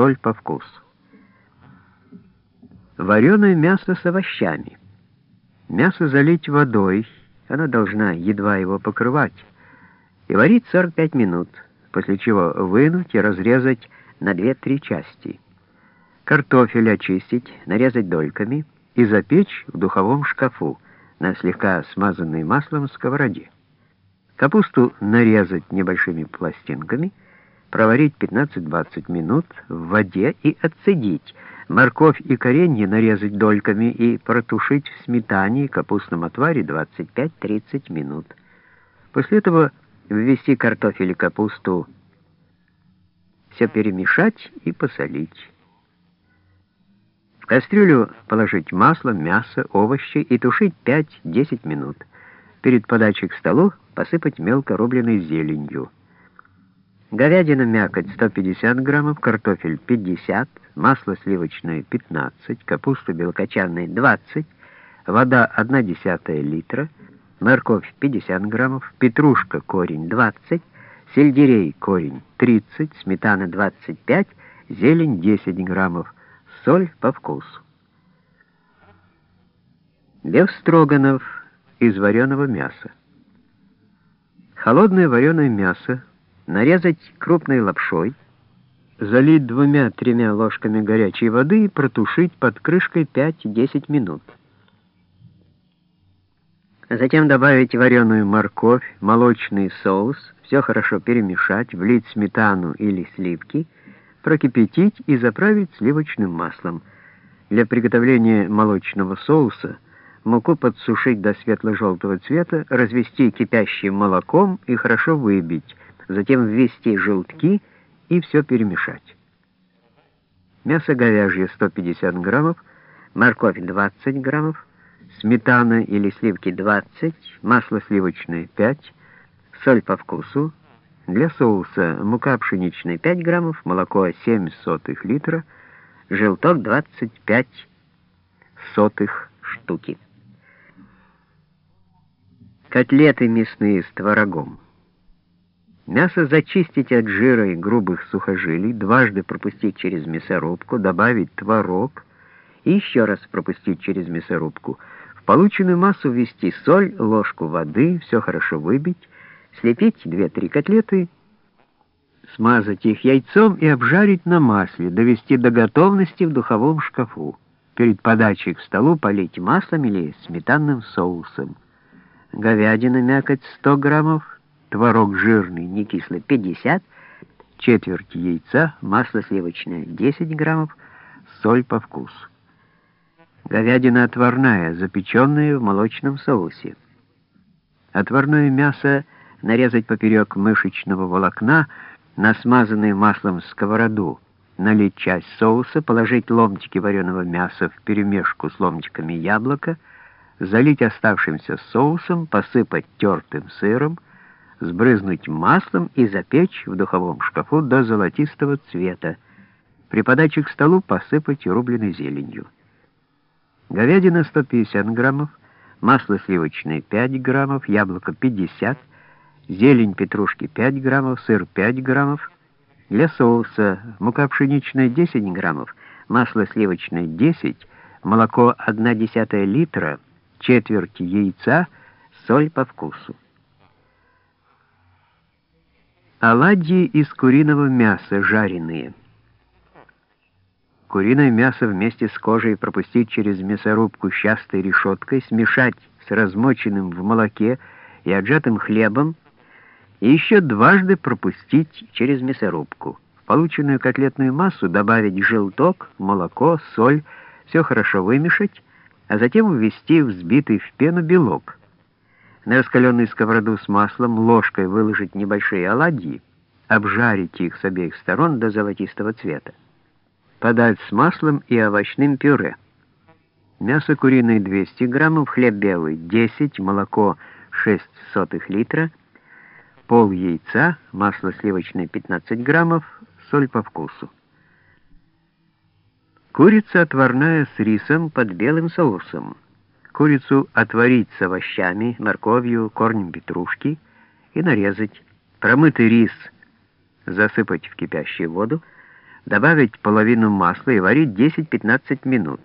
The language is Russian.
соль по вкусу. Вареное мясо с овощами. Мясо залить водой, она должна едва его покрывать, и варить 45 минут, после чего вынуть и разрезать на 2-3 части. Картофель очистить, нарезать дольками и запечь в духовом шкафу на слегка смазанной маслом сковороде. Капусту нарезать небольшими пластинками, проварить 15-20 минут в воде и отцедить. Морковь и коренья нарезать дольками и протушить в сметане и капустном отваре 25-30 минут. После этого ввести картофель и капусту, все перемешать и посолить. В кастрюлю положить масло, мясо, овощи и тушить 5-10 минут. Перед подачей к столу посыпать мелко рубленой зеленью. Говядина мякоть 150 граммов, картофель 50, масло сливочное 15, капуста белокочанная 20, вода 1 десятая литра, морковь 50 граммов, петрушка корень 20, сельдерей корень 30, сметана 25, зелень 10 граммов, соль по вкусу. Лев Строганов из вареного мяса. Холодное вареное мясо нарезать крупной лапшой, залить двумя-тремя ложками горячей воды и протушить под крышкой 5-10 минут. Затем добавить вареную морковь, молочный соус, все хорошо перемешать, влить сметану или сливки, прокипятить и заправить сливочным маслом. Для приготовления молочного соуса – муку подсушить до светло-желтого цвета, развести кипящим молоком и хорошо выбить, затем ввести желтки и все перемешать. Мясо говяжье 150 граммов, морковь 20 граммов, сметана или сливки 20, масло сливочное 5, соль по вкусу, для соуса мука пшеничная 5 граммов, молоко 7 сотых литра, желток 25 сотых штуки. Котлеты мясные с творогом. Мясо зачистить от жира и грубых сухожилий, дважды пропустить через мясорубку, добавить творог и еще раз пропустить через мясорубку. В полученную массу ввести соль, ложку воды, все хорошо выбить, слепить 2-3 котлеты, смазать их яйцом и обжарить на масле, довести до готовности в духовом шкафу. Перед подачей к столу полить маслом или сметанным соусом говядина мякоть 100 граммов, творог жирный, не кислый 50, четверть яйца, масло сливочное 10 граммов, соль по вкусу. Говядина отварная, запеченная в молочном соусе. Отварное мясо нарезать поперек мышечного волокна на смазанную маслом сковороду, налить часть соуса, положить ломтики вареного мяса в перемешку с ломтиками яблока, залить оставшимся соусом, посыпать тертым сыром, сбрызнуть маслом и запечь в духовом шкафу до золотистого цвета. При подаче к столу посыпать рубленой зеленью. Говядина 150 граммов, масло сливочное 5 граммов, яблоко 50, зелень петрушки 5 граммов, сыр 5 граммов, для соуса мука пшеничная 10 граммов, масло сливочное 10, молоко 1 десятая литра, четверть яйца, соль по вкусу. Оладьи из куриного мяса жареные. Куриное мясо вместе с кожей пропустить через мясорубку с частой решеткой, смешать с размоченным в молоке и отжатым хлебом и еще дважды пропустить через мясорубку. В полученную котлетную массу добавить желток, молоко, соль, все хорошо вымешать, а затем ввести взбитый в пену белок. На раскаленную сковороду с маслом ложкой выложить небольшие оладьи, обжарить их с обеих сторон до золотистого цвета. Подать с маслом и овощным пюре. Мясо куриное 200 граммов, хлеб белый 10, молоко 6 сотых литра, пол яйца, масло сливочное 15 граммов, соль по вкусу. Курица отварная с рисом под белым соусом. Курицу отварить с овощами, морковью, корнем петрушки и нарезать. Промытый рис засыпать в кипящую воду, добавить половину масла и варить 10-15 минут.